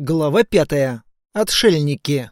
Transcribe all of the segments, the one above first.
Глава пятая. Отшельники.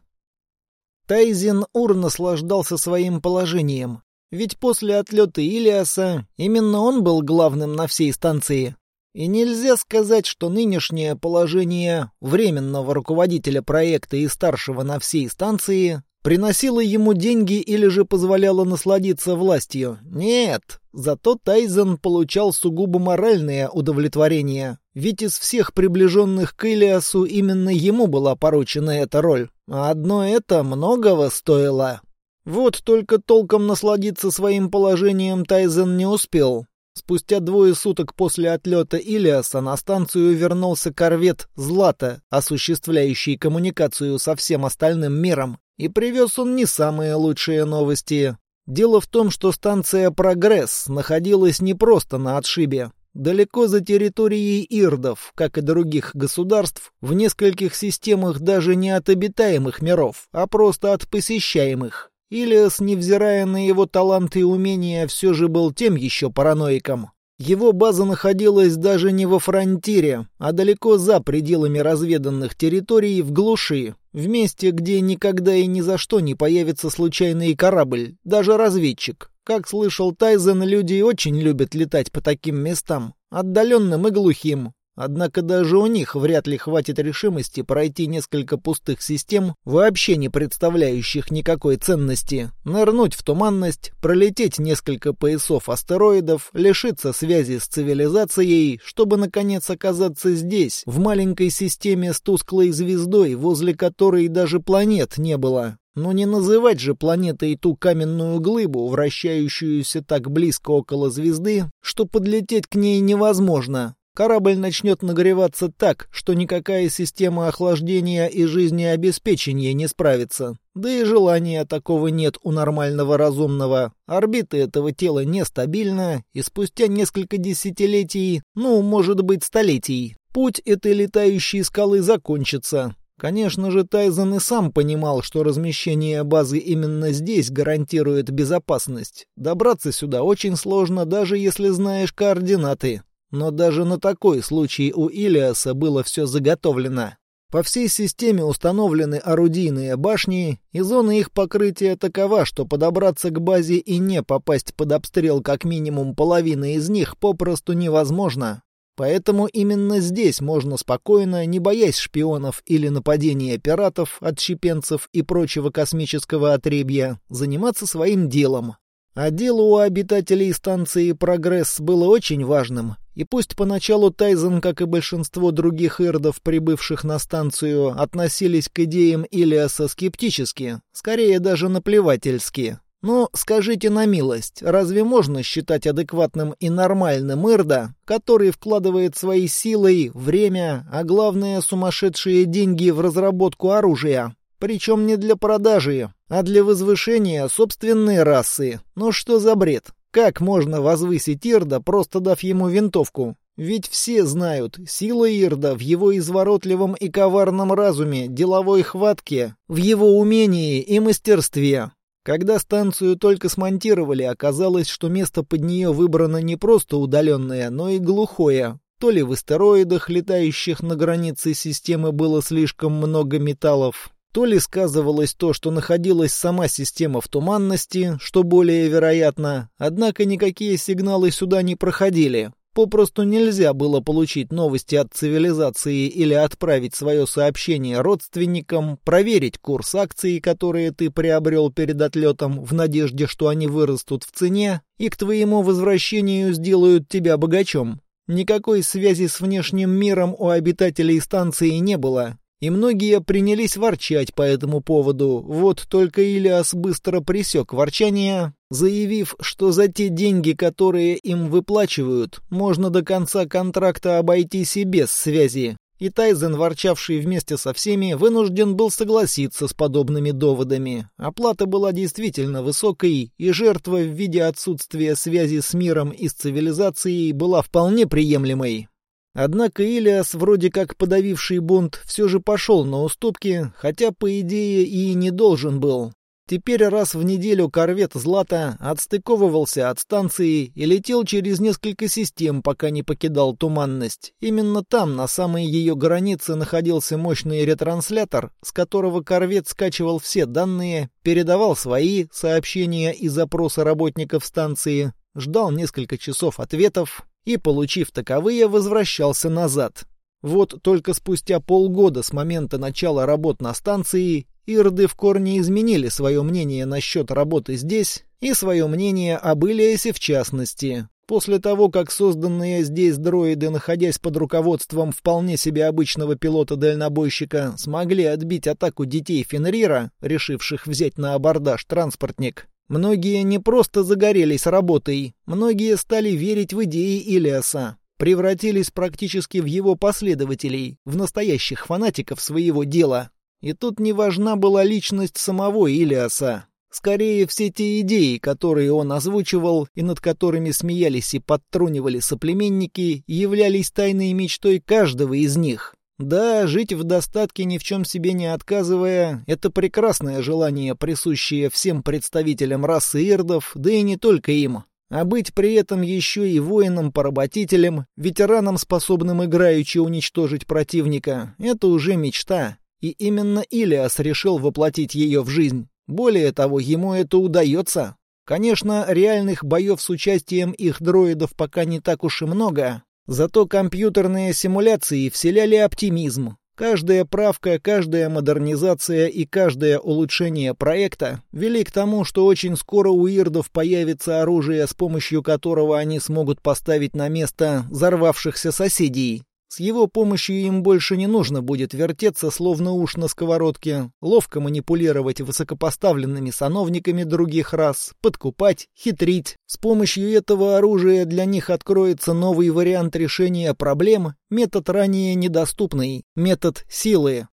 Тайзен Ур наслаждался своим положением. Ведь после отлета Илиаса именно он был главным на всей станции. И нельзя сказать, что нынешнее положение временного руководителя проекта и старшего на всей станции приносило ему деньги или же позволяло насладиться властью. Нет, зато Тайзен получал сугубо моральное удовлетворение. Ведь из всех приближенных к Илиасу именно ему была поручена эта роль. А одно это многого стоило. Вот только толком насладиться своим положением Тайзен не успел. Спустя двое суток после отлета Илиаса на станцию вернулся корвет «Злата», осуществляющий коммуникацию со всем остальным миром. И привез он не самые лучшие новости. Дело в том, что станция «Прогресс» находилась не просто на отшибе. Далеко за территорией Ирдов, как и других государств, в нескольких системах даже не от обитаемых миров, а просто от посещаемых. Илиас, невзирая на его таланты и умения, все же был тем еще параноиком. Его база находилась даже не во фронтире, а далеко за пределами разведанных территорий в глуши, в месте, где никогда и ни за что не появится случайный корабль, даже разведчик. Как слышал Тайзен, люди очень любят летать по таким местам, отдаленным и глухим. Однако даже у них вряд ли хватит решимости пройти несколько пустых систем, вообще не представляющих никакой ценности, нырнуть в туманность, пролететь несколько поясов астероидов, лишиться связи с цивилизацией, чтобы наконец оказаться здесь, в маленькой системе с тусклой звездой, возле которой даже планет не было. Но не называть же планетой ту каменную глыбу, вращающуюся так близко около звезды, что подлететь к ней невозможно. Корабль начнет нагреваться так, что никакая система охлаждения и жизнеобеспечения не справится. Да и желания такого нет у нормального разумного. Орбита этого тела нестабильна, и спустя несколько десятилетий, ну, может быть, столетий, путь этой летающей скалы закончится. Конечно же, Тайзен и сам понимал, что размещение базы именно здесь гарантирует безопасность. Добраться сюда очень сложно, даже если знаешь координаты. Но даже на такой случай у Илиаса было все заготовлено. По всей системе установлены орудийные башни, и зона их покрытия такова, что подобраться к базе и не попасть под обстрел как минимум половины из них попросту невозможно. Поэтому именно здесь можно спокойно, не боясь шпионов или нападения пиратов, отщепенцев и прочего космического отребья, заниматься своим делом. А дело у обитателей станции «Прогресс» было очень важным, и пусть поначалу Тайзен, как и большинство других ирдов, прибывших на станцию, относились к идеям Илиаса скептически, скорее даже наплевательски. Но скажите на милость, разве можно считать адекватным и нормальным Ирда, который вкладывает свои силы, время, а главное сумасшедшие деньги в разработку оружия? Причем не для продажи, а для возвышения собственной расы. Ну что за бред? Как можно возвысить Ирда, просто дав ему винтовку? Ведь все знают, сила Ирда в его изворотливом и коварном разуме, деловой хватке, в его умении и мастерстве. Когда станцию только смонтировали, оказалось, что место под нее выбрано не просто удаленное, но и глухое. То ли в астероидах, летающих на границе системы, было слишком много металлов, то ли сказывалось то, что находилась сама система в туманности, что более вероятно, однако никакие сигналы сюда не проходили. Попросту нельзя было получить новости от цивилизации или отправить свое сообщение родственникам, проверить курс акций, которые ты приобрел перед отлетом, в надежде, что они вырастут в цене и к твоему возвращению сделают тебя богачом. Никакой связи с внешним миром у обитателей станции не было, и многие принялись ворчать по этому поводу, вот только Илиас быстро пресек ворчание, заявив, что за те деньги, которые им выплачивают, можно до конца контракта обойтись и без связи. И Тайзен, ворчавший вместе со всеми, вынужден был согласиться с подобными доводами. Оплата была действительно высокой, и жертва в виде отсутствия связи с миром и с цивилизацией была вполне приемлемой. Однако Илиас, вроде как подавивший бунт, все же пошел на уступки, хотя, по идее, и не должен был. Теперь раз в неделю корвет «Злата» отстыковывался от станции и летел через несколько систем, пока не покидал туманность. Именно там, на самой ее границе, находился мощный ретранслятор, с которого корвет скачивал все данные, передавал свои сообщения и запросы работников станции, ждал несколько часов ответов и, получив таковые, возвращался назад. Вот только спустя полгода с момента начала работ на станции Ирды в корне изменили свое мнение насчет работы здесь и свое мнение об Илиасе в частности. После того, как созданные здесь дроиды, находясь под руководством вполне себе обычного пилота-дальнобойщика, смогли отбить атаку детей Фенрира, решивших взять на абордаж транспортник, многие не просто загорелись работой, многие стали верить в идеи Илиаса, превратились практически в его последователей, в настоящих фанатиков своего дела. И тут не важна была личность самого Илиаса. Скорее, все те идеи, которые он озвучивал и над которыми смеялись и подтрунивали соплеменники, являлись тайной мечтой каждого из них. Да, жить в достатке ни в чем себе не отказывая — это прекрасное желание, присущее всем представителям расы ирдов, да и не только им. А быть при этом еще и воином-поработителем, ветераном, способным играючи уничтожить противника — это уже мечта. И именно Илиас решил воплотить ее в жизнь. Более того, ему это удается. Конечно, реальных боев с участием их дроидов пока не так уж и много, зато компьютерные симуляции вселяли оптимизм. Каждая правка, каждая модернизация и каждое улучшение проекта вели к тому, что очень скоро у ирдов появится оружие, с помощью которого они смогут поставить на место взорвавшихся соседей. С его помощью им больше не нужно будет вертеться, словно уж на сковородке, ловко манипулировать высокопоставленными сановниками других рас, подкупать, хитрить. С помощью этого оружия для них откроется новый вариант решения проблем, метод ранее недоступный, метод силы.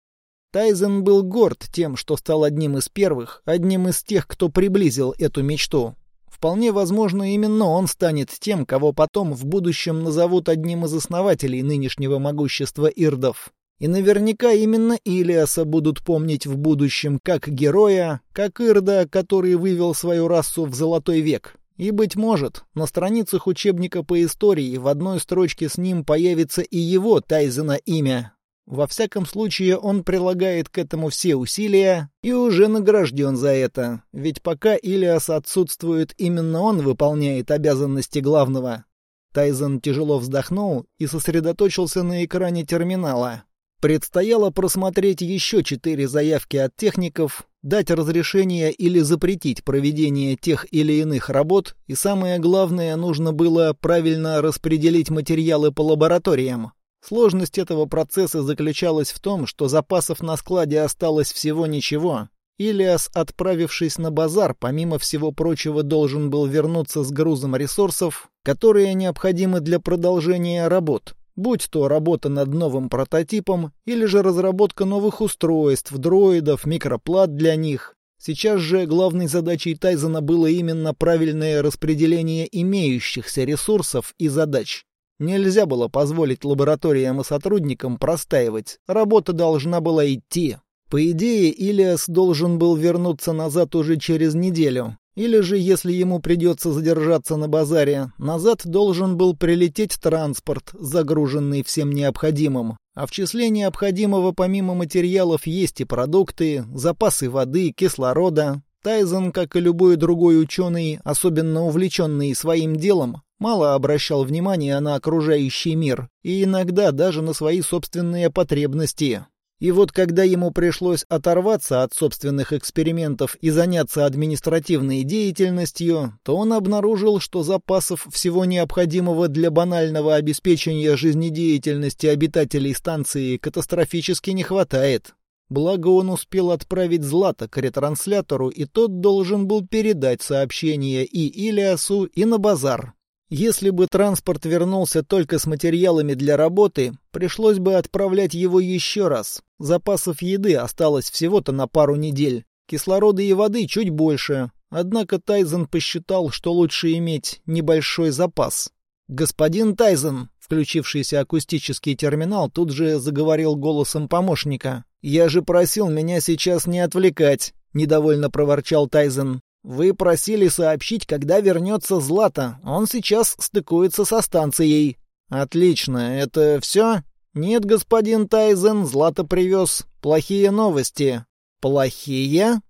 Тайзен был горд тем, что стал одним из первых, одним из тех, кто приблизил эту мечту. Вполне возможно, именно он станет тем, кого потом в будущем назовут одним из основателей нынешнего могущества ирдов. И наверняка именно Илиаса будут помнить в будущем как героя, как Ирда, который вывел свою расу в золотой век. И, быть может, на страницах учебника по истории в одной строчке с ним появится и его Тайзена имя, во всяком случае, он прилагает к этому все усилия и уже награжден за это, ведь пока Илиас отсутствует, именно он выполняет обязанности главного. Тайзен тяжело вздохнул и сосредоточился на экране терминала. Предстояло просмотреть еще четыре заявки от техников, дать разрешение или запретить проведение тех или иных работ, и самое главное, нужно было правильно распределить материалы по лабораториям. Сложность этого процесса заключалась в том, что запасов на складе осталось всего ничего. Илиас, отправившись на базар, помимо всего прочего, должен был вернуться с грузом ресурсов, которые необходимы для продолжения работ, будь то работа над новым прототипом или же разработка новых устройств, дроидов, микроплат для них. Сейчас же главной задачей Тайзена было именно правильное распределение имеющихся ресурсов и задач. Нельзя было позволить лабораториям и сотрудникам простаивать. Работа должна была идти. По идее, Илиас должен был вернуться назад уже через неделю. Или же, если ему придется задержаться на базаре, назад должен был прилететь транспорт, загруженный всем необходимым. А в числе необходимого помимо материалов есть и продукты, запасы воды, кислорода. Тайзен, как и любой другой ученый, особенно увлеченный своим делом, мало обращал внимания на окружающий мир и иногда даже на свои собственные потребности. И вот когда ему пришлось оторваться от собственных экспериментов и заняться административной деятельностью, то он обнаружил, что запасов всего необходимого для банального обеспечения жизнедеятельности обитателей станции катастрофически не хватает. Благо он успел отправить Злата к ретранслятору, и тот должен был передать сообщение и Илиасу, и на базар. Если бы транспорт вернулся только с материалами для работы, пришлось бы отправлять его еще раз. Запасов еды осталось всего-то на пару недель. Кислорода и воды чуть больше. Однако Тайзен посчитал, что лучше иметь небольшой запас. «Господин Тайзен», включившийся акустический терминал, тут же заговорил голосом помощника. «Я же просил меня сейчас не отвлекать. — недовольно проворчал Тайзен. «Вы просили сообщить, когда вернется Злата. Он сейчас стыкуется со станцией». «Отлично. Это все?» «Нет, господин Тайзен, Злата привез. Плохие новости». «Плохие?»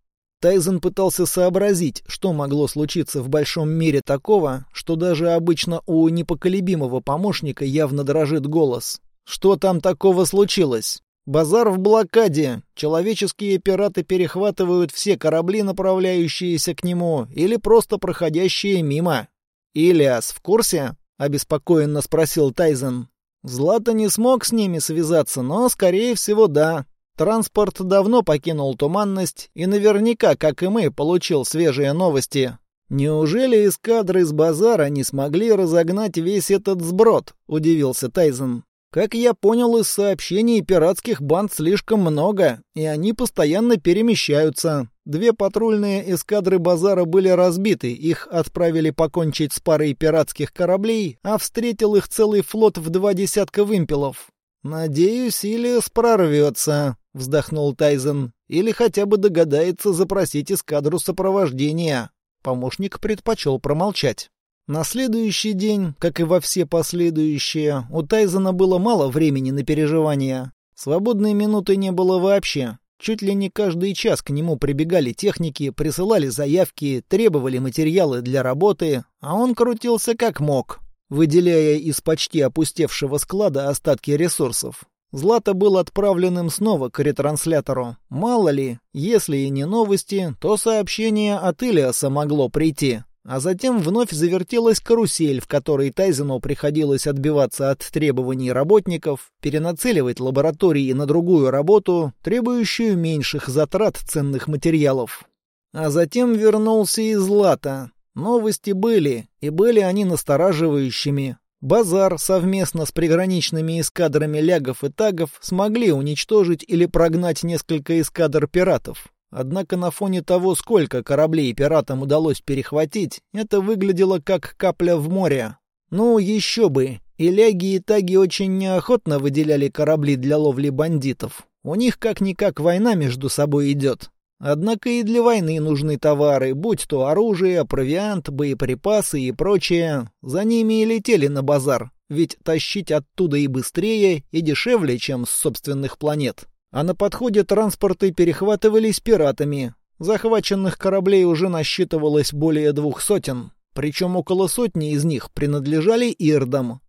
Тайзен пытался сообразить, что могло случиться в большом мире такого, что даже обычно у непоколебимого помощника явно дрожит голос. «Что там такого случилось?» «Базар в блокаде. Человеческие пираты перехватывают все корабли, направляющиеся к нему, или просто проходящие мимо». «Илиас в курсе?» — обеспокоенно спросил Тайзен. Злата не смог с ними связаться, но, скорее всего, да. Транспорт давно покинул туманность и наверняка, как и мы, получил свежие новости. Неужели эскадры с базара не смогли разогнать весь этот сброд? Удивился Тайзен. Как я понял из сообщений, пиратских банд слишком много, и они постоянно перемещаются. Две патрульные эскадры базара были разбиты, их отправили покончить с парой пиратских кораблей, а встретил их целый флот в два десятка вымпелов. «Надеюсь, Илиас прорвется», — вздохнул Тайзен, «или хотя бы догадается запросить эскадру сопровождения». Помощник предпочел промолчать. На следующий день, как и во все последующие, у Тайзена было мало времени на переживания. Свободной минуты не было вообще. Чуть ли не каждый час к нему прибегали техники, присылали заявки, требовали материалы для работы, а он крутился как мог, выделяя из почти опустевшего склада остатки ресурсов. Злато был отправленным снова к ретранслятору. Мало ли, если и не новости, то сообщение от Илиаса могло прийти. А затем вновь завертелась карусель, в которой Тайзену приходилось отбиваться от требований работников, перенацеливать лаборатории на другую работу, требующую меньших затрат ценных материалов. А затем вернулся и Злата. Новости были, и были они настораживающими. Базар совместно с приграничными эскадрами лягов и тагов смогли уничтожить или прогнать несколько эскадр пиратов. Однако на фоне того, сколько кораблей пиратам удалось перехватить, это выглядело как капля в море. Ну, еще бы. И ляги и таги очень неохотно выделяли корабли для ловли бандитов. У них как-никак война между собой идет. Однако и для войны нужны товары, будь то оружие, провиант, боеприпасы и прочее. За ними и летели на базар, ведь тащить оттуда и быстрее, и дешевле, чем с собственных планет а на подходе транспорты перехватывались пиратами. Захваченных кораблей уже насчитывалось более двух сотен, причем около сотни из них принадлежали ирдам.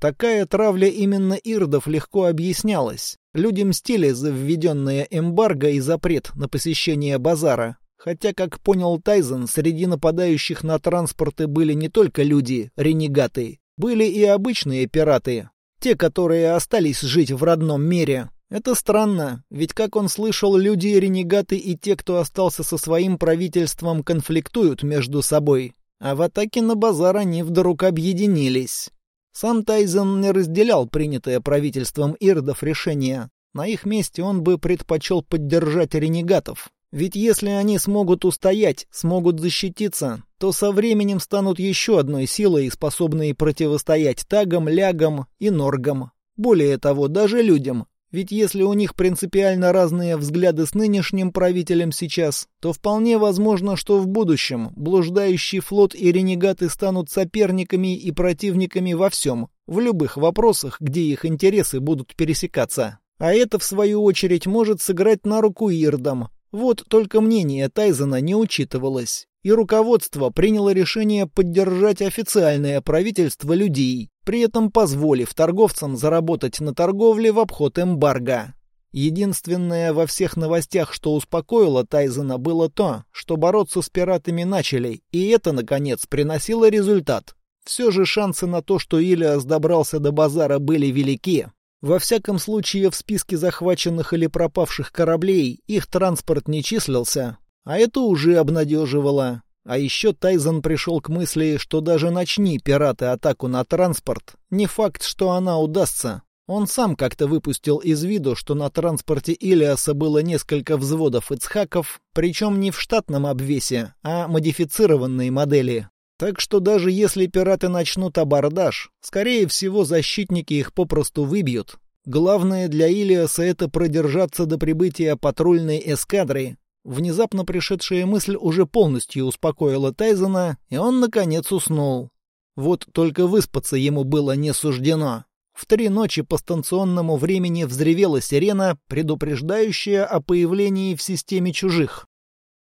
Такая травля именно ирдов легко объяснялась. Люди мстили за введенное эмбарго и запрет на посещение базара. Хотя, как понял Тайзен, среди нападающих на транспорты были не только люди, ренегаты, были и обычные пираты, те, которые остались жить в родном мире, это странно, ведь как он слышал, люди и ренегаты и те, кто остался со своим правительством, конфликтуют между собой. А в атаке на базар они вдруг объединились. Сам Тайзен не разделял принятое правительством Ирдов решение. На их месте он бы предпочел поддержать ренегатов. Ведь если они смогут устоять, смогут защититься, то со временем станут еще одной силой, способной противостоять тагам, лягам и норгам. Более того, даже людям, ведь если у них принципиально разные взгляды с нынешним правителем сейчас, то вполне возможно, что в будущем блуждающий флот и ренегаты станут соперниками и противниками во всем, в любых вопросах, где их интересы будут пересекаться. А это, в свою очередь, может сыграть на руку Ирдам. Вот только мнение Тайзена не учитывалось и руководство приняло решение поддержать официальное правительство людей, при этом позволив торговцам заработать на торговле в обход эмбарго. Единственное во всех новостях, что успокоило Тайзена, было то, что бороться с пиратами начали, и это, наконец, приносило результат. Все же шансы на то, что Илиас добрался до базара, были велики. Во всяком случае, в списке захваченных или пропавших кораблей их транспорт не числился, а это уже обнадеживало. А еще Тайзен пришел к мысли, что даже начни пираты атаку на транспорт, не факт, что она удастся. Он сам как-то выпустил из виду, что на транспорте Илиаса было несколько взводов ицхаков, причем не в штатном обвесе, а модифицированной модели. Так что даже если пираты начнут абордаж, скорее всего защитники их попросту выбьют. Главное для Илиаса это продержаться до прибытия патрульной эскадры, Внезапно пришедшая мысль уже полностью успокоила Тайзена, и он, наконец, уснул. Вот только выспаться ему было не суждено. В три ночи по станционному времени взревела сирена, предупреждающая о появлении в системе чужих.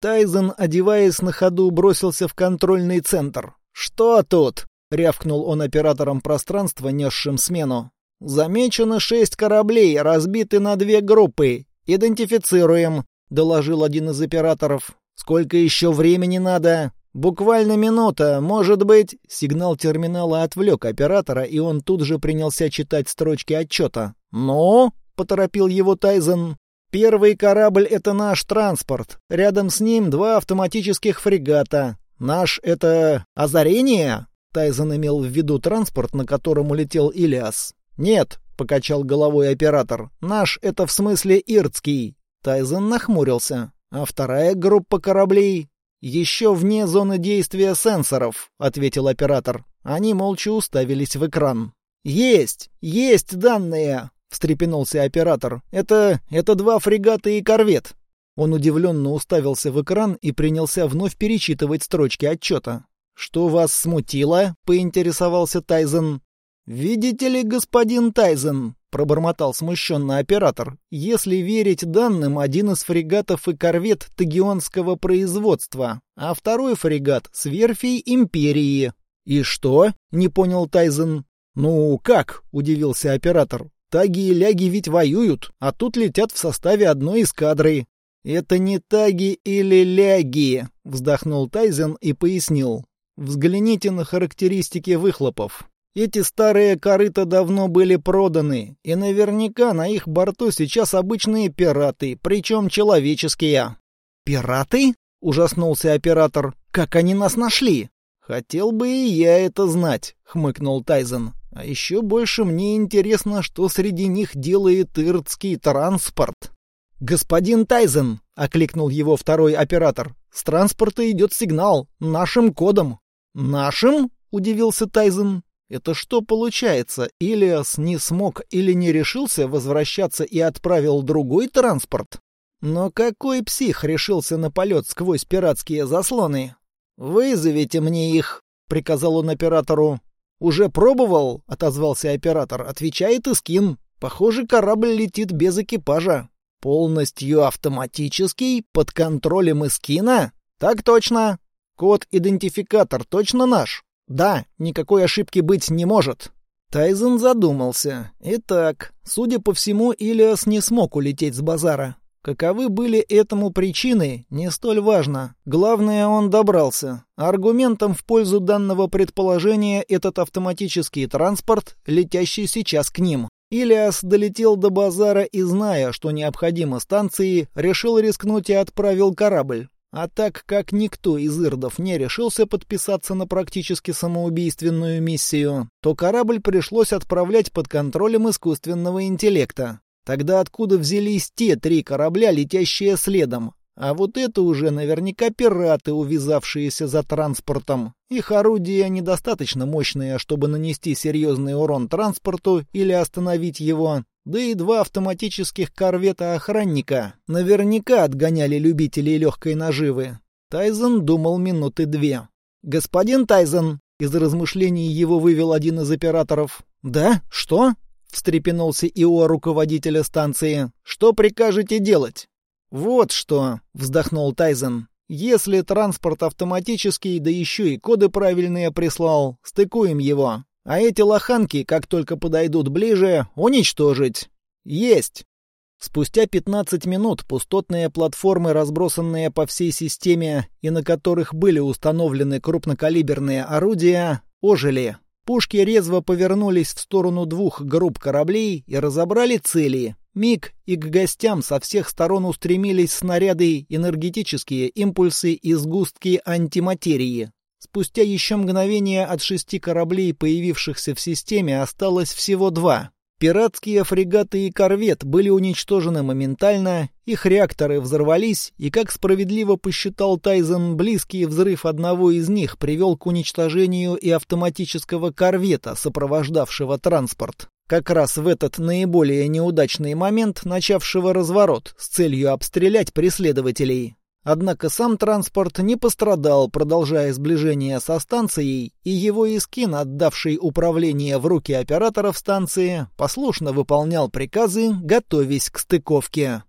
Тайзен, одеваясь на ходу, бросился в контрольный центр. «Что тут?» — рявкнул он оператором пространства, несшим смену. «Замечено шесть кораблей, разбиты на две группы. Идентифицируем», — доложил один из операторов. «Сколько еще времени надо?» «Буквально минута, может быть...» Сигнал терминала отвлек оператора, и он тут же принялся читать строчки отчета. «Ну?» — поторопил его Тайзен. «Первый корабль — это наш транспорт. Рядом с ним два автоматических фрегата. Наш — это... озарение?» Тайзен имел в виду транспорт, на котором улетел Илиас. «Нет», — покачал головой оператор, — «наш — это в смысле Иртский». Тайзен нахмурился. «А вторая группа кораблей?» «Еще вне зоны действия сенсоров», — ответил оператор. Они молча уставились в экран. «Есть! Есть данные!» — встрепенулся оператор. «Это... это два фрегата и корвет». Он удивленно уставился в экран и принялся вновь перечитывать строчки отчета. «Что вас смутило?» — поинтересовался Тайзен. «Видите ли, господин Тайзен», — пробормотал смущенно оператор, «если верить данным, один из фрегатов и корвет тагионского производства, а второй фрегат с верфей Империи». «И что?» — не понял Тайзен. «Ну, как?» — удивился оператор. «Таги и ляги ведь воюют, а тут летят в составе одной эскадры». «Это не таги или ляги», — вздохнул Тайзен и пояснил. «Взгляните на характеристики выхлопов. Эти старые корыта давно были проданы, и наверняка на их борту сейчас обычные пираты, причем человеческие. «Пираты?» — ужаснулся оператор. «Как они нас нашли?» «Хотел бы и я это знать», — хмыкнул Тайзен. «А еще больше мне интересно, что среди них делает иртский транспорт». «Господин Тайзен!» — окликнул его второй оператор. «С транспорта идет сигнал. Нашим кодом». «Нашим?» — удивился Тайзен. Это что получается, Илиас не смог или не решился возвращаться и отправил другой транспорт? Но какой псих решился на полет сквозь пиратские заслоны? «Вызовите мне их», — приказал он оператору. «Уже пробовал?» — отозвался оператор. «Отвечает Искин. Похоже, корабль летит без экипажа». «Полностью автоматический? Под контролем Искина?» «Так точно. Код-идентификатор точно наш?» Да, никакой ошибки быть не может. Тайзен задумался. Итак, судя по всему, Илиас не смог улететь с базара. Каковы были этому причины, не столь важно. Главное, он добрался. Аргументом в пользу данного предположения этот автоматический транспорт, летящий сейчас к ним. Илиас долетел до базара и, зная, что необходимо станции, решил рискнуть и отправил корабль. А так как никто из ирдов не решился подписаться на практически самоубийственную миссию, то корабль пришлось отправлять под контролем искусственного интеллекта. Тогда откуда взялись те три корабля, летящие следом? А вот это уже наверняка пираты, увязавшиеся за транспортом. Их орудия недостаточно мощные, чтобы нанести серьезный урон транспорту или остановить его, да и два автоматических корвета-охранника наверняка отгоняли любителей легкой наживы. Тайзен думал минуты две. «Господин Тайзен!» — из размышлений его вывел один из операторов. «Да? Что?» — встрепенулся Ио руководителя станции. «Что прикажете делать?» «Вот что!» — вздохнул Тайзен. «Если транспорт автоматический, да еще и коды правильные прислал, стыкуем его. А эти лоханки, как только подойдут ближе, уничтожить. Есть! Спустя 15 минут пустотные платформы, разбросанные по всей системе и на которых были установлены крупнокалиберные орудия, ожили. Пушки резво повернулись в сторону двух групп кораблей и разобрали цели. Миг, и к гостям со всех сторон устремились снаряды, энергетические импульсы и сгустки антиматерии. Спустя еще мгновение от шести кораблей, появившихся в системе, осталось всего два. Пиратские фрегаты и корвет были уничтожены моментально, их реакторы взорвались, и, как справедливо посчитал Тайзен, близкий взрыв одного из них привел к уничтожению и автоматического корвета, сопровождавшего транспорт. Как раз в этот наиболее неудачный момент начавшего разворот с целью обстрелять преследователей. Однако сам транспорт не пострадал, продолжая сближение со станцией, и его Искин, отдавший управление в руки операторов станции, послушно выполнял приказы, готовясь к стыковке.